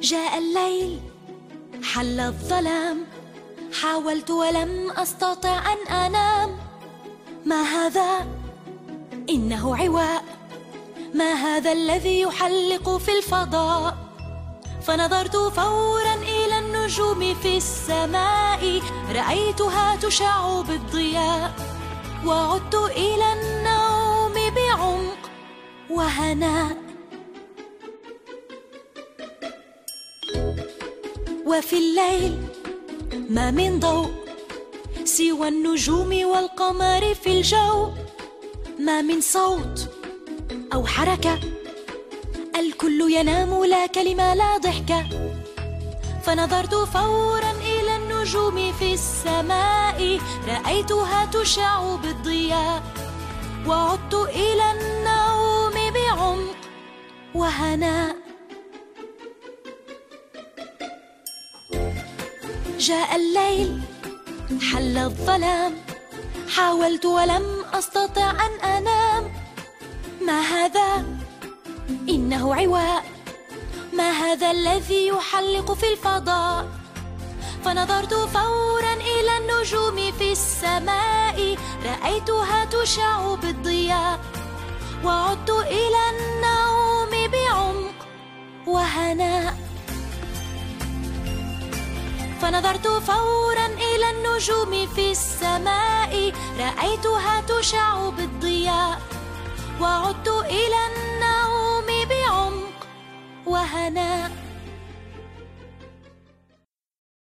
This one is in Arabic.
جاء الليل حل الظلام. حاولت ولم أستطع أن أنام. ما هذا؟ إنه عواء. ما هذا الذي يحلق في الفضاء؟ فنظرت فورا إلى النجوم في السماء. رأيتها تشع بالضياء. وعدت إلى النوم بعمق. وهناء وفي الليل ما من ضوء سوى النجوم والقمر في الجو. ما من صوت أو حركة الكل ينام لا كلمة لا ضحكة. فنظرت فورا إلى النجوم في السماء رأيتها تشع بالضياء. وعدت إلى النوم بعمق وهناء. جاء الليل حل الظلام. حاولت ولم أستطع أن أنام. ما هذا؟ إنه عواء. ما هذا الذي يحلق في الفضاء؟ فنظرت فورا إلى النجوم في السماء. رأيتها تشع بالضياء. وعدت إلى النوم فنظرت فورا إلى النجوم في السماء. رأيتها تشع بالضياء وعدت إلى النوم بعمق وهناء.